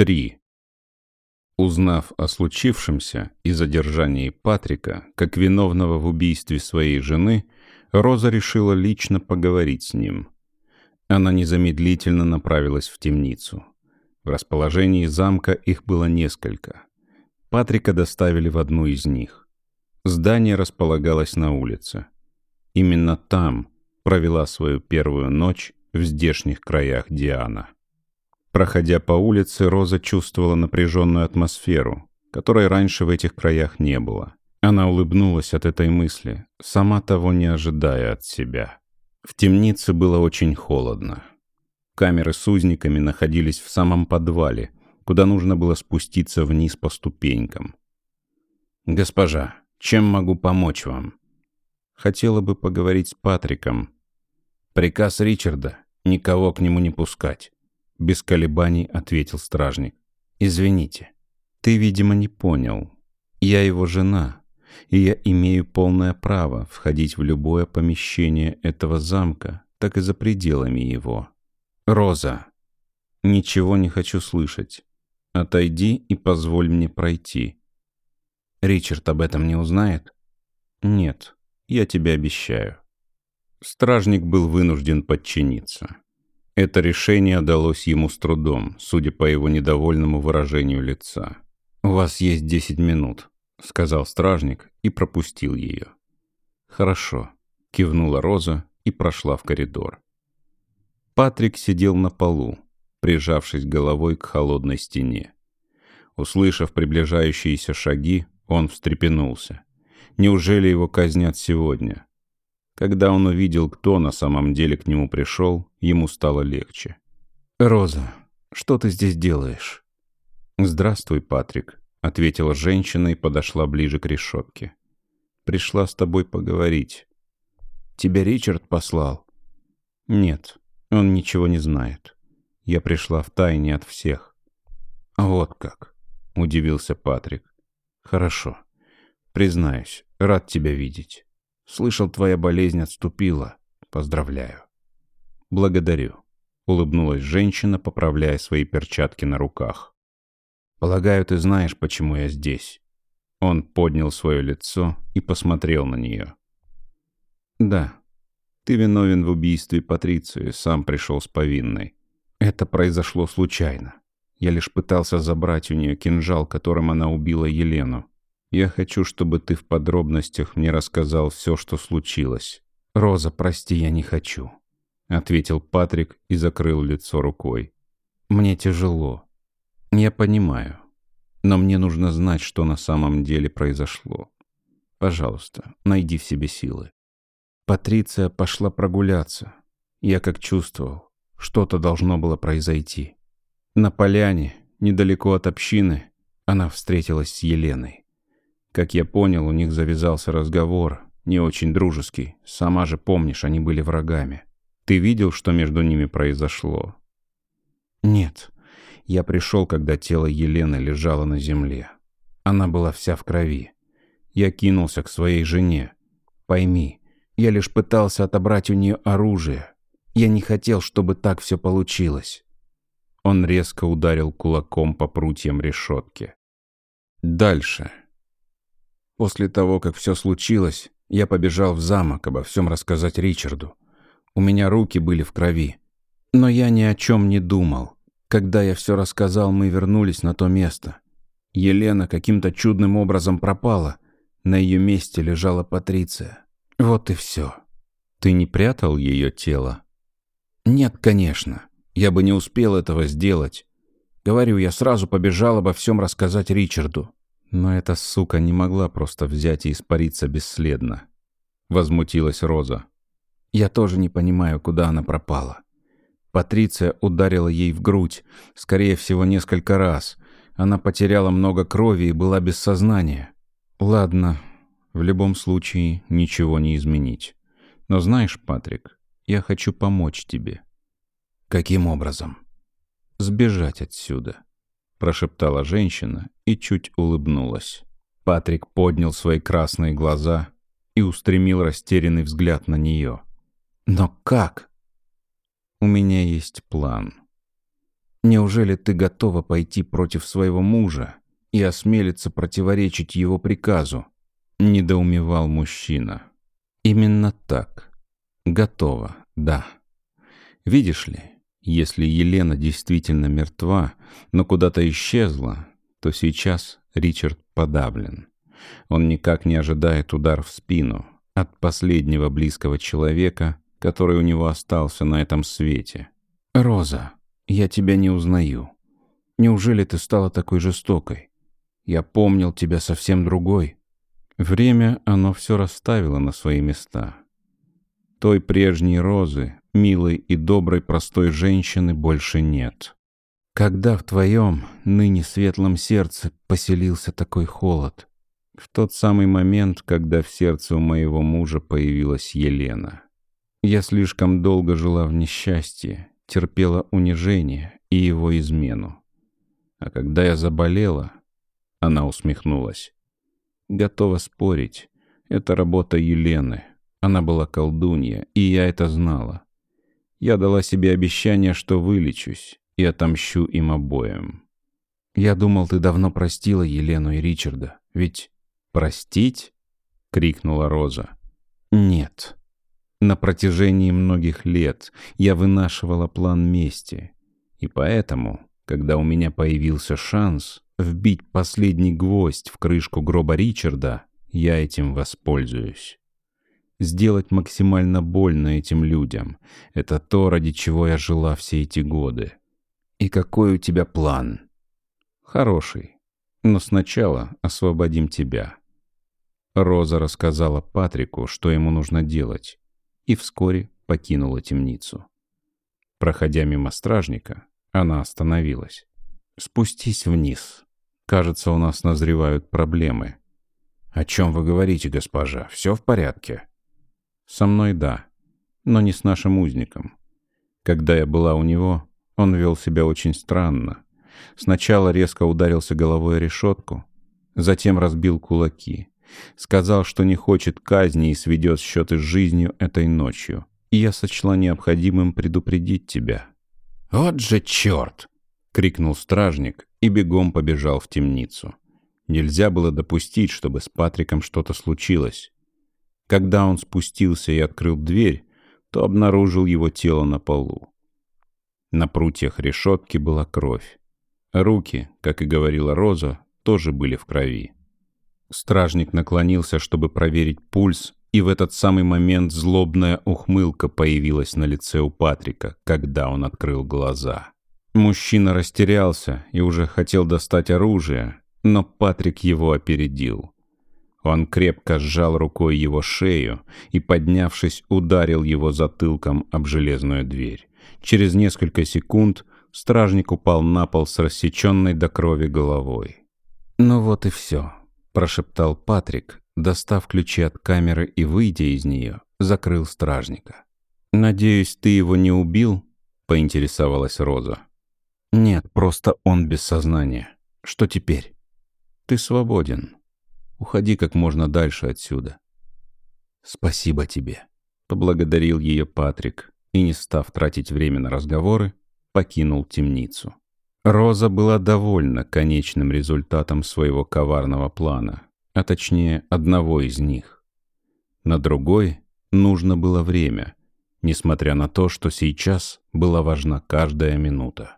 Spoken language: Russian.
3. Узнав о случившемся и задержании Патрика как виновного в убийстве своей жены, Роза решила лично поговорить с ним. Она незамедлительно направилась в темницу. В расположении замка их было несколько. Патрика доставили в одну из них. Здание располагалось на улице. Именно там провела свою первую ночь в здешних краях Диана. Проходя по улице, Роза чувствовала напряженную атмосферу, которой раньше в этих краях не было. Она улыбнулась от этой мысли, сама того не ожидая от себя. В темнице было очень холодно. Камеры с узниками находились в самом подвале, куда нужно было спуститься вниз по ступенькам. «Госпожа, чем могу помочь вам?» «Хотела бы поговорить с Патриком». «Приказ Ричарда — никого к нему не пускать. Без колебаний ответил стражник. «Извините, ты, видимо, не понял. Я его жена, и я имею полное право входить в любое помещение этого замка, так и за пределами его. Роза, ничего не хочу слышать. Отойди и позволь мне пройти. Ричард об этом не узнает? Нет, я тебе обещаю». Стражник был вынужден подчиниться. Это решение далось ему с трудом, судя по его недовольному выражению лица. «У вас есть десять минут», — сказал стражник и пропустил ее. «Хорошо», — кивнула Роза и прошла в коридор. Патрик сидел на полу, прижавшись головой к холодной стене. Услышав приближающиеся шаги, он встрепенулся. Неужели его казнят сегодня? Когда он увидел, кто на самом деле к нему пришел, ему стало легче. «Роза, что ты здесь делаешь?» «Здравствуй, Патрик», — ответила женщина и подошла ближе к решетке. «Пришла с тобой поговорить». «Тебя Ричард послал?» «Нет, он ничего не знает. Я пришла в тайне от всех». «Вот как», — удивился Патрик. «Хорошо. Признаюсь, рад тебя видеть». Слышал, твоя болезнь отступила. Поздравляю. Благодарю. Улыбнулась женщина, поправляя свои перчатки на руках. Полагаю, ты знаешь, почему я здесь. Он поднял свое лицо и посмотрел на нее. Да, ты виновен в убийстве Патриции, сам пришел с повинной. Это произошло случайно. Я лишь пытался забрать у нее кинжал, которым она убила Елену. Я хочу, чтобы ты в подробностях мне рассказал все, что случилось. Роза, прости, я не хочу», — ответил Патрик и закрыл лицо рукой. «Мне тяжело. Я понимаю. Но мне нужно знать, что на самом деле произошло. Пожалуйста, найди в себе силы». Патриция пошла прогуляться. Я как чувствовал, что-то должно было произойти. На поляне, недалеко от общины, она встретилась с Еленой. Как я понял, у них завязался разговор, не очень дружеский. Сама же помнишь, они были врагами. Ты видел, что между ними произошло? Нет. Я пришел, когда тело Елены лежало на земле. Она была вся в крови. Я кинулся к своей жене. Пойми, я лишь пытался отобрать у нее оружие. Я не хотел, чтобы так все получилось. Он резко ударил кулаком по прутьям решетки. Дальше. После того, как все случилось, я побежал в замок обо всем рассказать Ричарду. У меня руки были в крови. Но я ни о чем не думал. Когда я все рассказал, мы вернулись на то место. Елена каким-то чудным образом пропала. На ее месте лежала Патриция. Вот и все. Ты не прятал ее тело? Нет, конечно. Я бы не успел этого сделать. Говорю, я сразу побежал обо всем рассказать Ричарду. Но эта сука не могла просто взять и испариться бесследно. Возмутилась Роза. Я тоже не понимаю, куда она пропала. Патриция ударила ей в грудь, скорее всего, несколько раз. Она потеряла много крови и была без сознания. Ладно, в любом случае ничего не изменить. Но знаешь, Патрик, я хочу помочь тебе. Каким образом? Сбежать отсюда прошептала женщина и чуть улыбнулась. Патрик поднял свои красные глаза и устремил растерянный взгляд на нее. «Но как?» «У меня есть план». Неужели ты готова пойти против своего мужа и осмелиться противоречить его приказу?» Недоумевал мужчина. «Именно так. Готова, да. Видишь ли, если Елена действительно мертва, но куда-то исчезла, то сейчас Ричард подавлен. Он никак не ожидает удар в спину от последнего близкого человека, который у него остался на этом свете. «Роза, я тебя не узнаю. Неужели ты стала такой жестокой? Я помнил тебя совсем другой». Время оно все расставило на свои места. Той прежней Розы, милой и доброй простой женщины, больше нет. Когда в твоем ныне светлом сердце поселился такой холод? В тот самый момент, когда в сердце у моего мужа появилась Елена. Я слишком долго жила в несчастье, терпела унижение и его измену. А когда я заболела, она усмехнулась. Готова спорить, это работа Елены. Она была колдунья, и я это знала. Я дала себе обещание, что вылечусь и отомщу им обоим. Я думал, ты давно простила Елену и Ричарда. Ведь простить? — крикнула Роза. Нет. На протяжении многих лет я вынашивала план мести. И поэтому, когда у меня появился шанс вбить последний гвоздь в крышку гроба Ричарда, я этим воспользуюсь. Сделать максимально больно этим людям — это то, ради чего я жила все эти годы. И какой у тебя план? Хороший. Но сначала освободим тебя. Роза рассказала Патрику, что ему нужно делать, и вскоре покинула темницу. Проходя мимо стражника, она остановилась. «Спустись вниз. Кажется, у нас назревают проблемы». «О чем вы говорите, госпожа? Все в порядке?» «Со мной да, но не с нашим узником. Когда я была у него, он вел себя очень странно. Сначала резко ударился головой о решетку, затем разбил кулаки. Сказал, что не хочет казни и сведет счеты с жизнью этой ночью. И я сочла необходимым предупредить тебя». «Вот же черт!» — крикнул стражник и бегом побежал в темницу. Нельзя было допустить, чтобы с Патриком что-то случилось. Когда он спустился и открыл дверь, то обнаружил его тело на полу. На прутьях решетки была кровь. Руки, как и говорила Роза, тоже были в крови. Стражник наклонился, чтобы проверить пульс, и в этот самый момент злобная ухмылка появилась на лице у Патрика, когда он открыл глаза. Мужчина растерялся и уже хотел достать оружие, но Патрик его опередил. Он крепко сжал рукой его шею и, поднявшись, ударил его затылком об железную дверь. Через несколько секунд стражник упал на пол с рассеченной до крови головой. «Ну вот и все», — прошептал Патрик, достав ключи от камеры и, выйдя из нее, закрыл стражника. «Надеюсь, ты его не убил?» — поинтересовалась Роза. «Нет, просто он без сознания. Что теперь?» «Ты свободен. Уходи как можно дальше отсюда». «Спасибо тебе», — поблагодарил ее Патрик и, не став тратить время на разговоры, покинул темницу. Роза была довольна конечным результатом своего коварного плана, а точнее одного из них. На другой нужно было время, несмотря на то, что сейчас была важна каждая минута.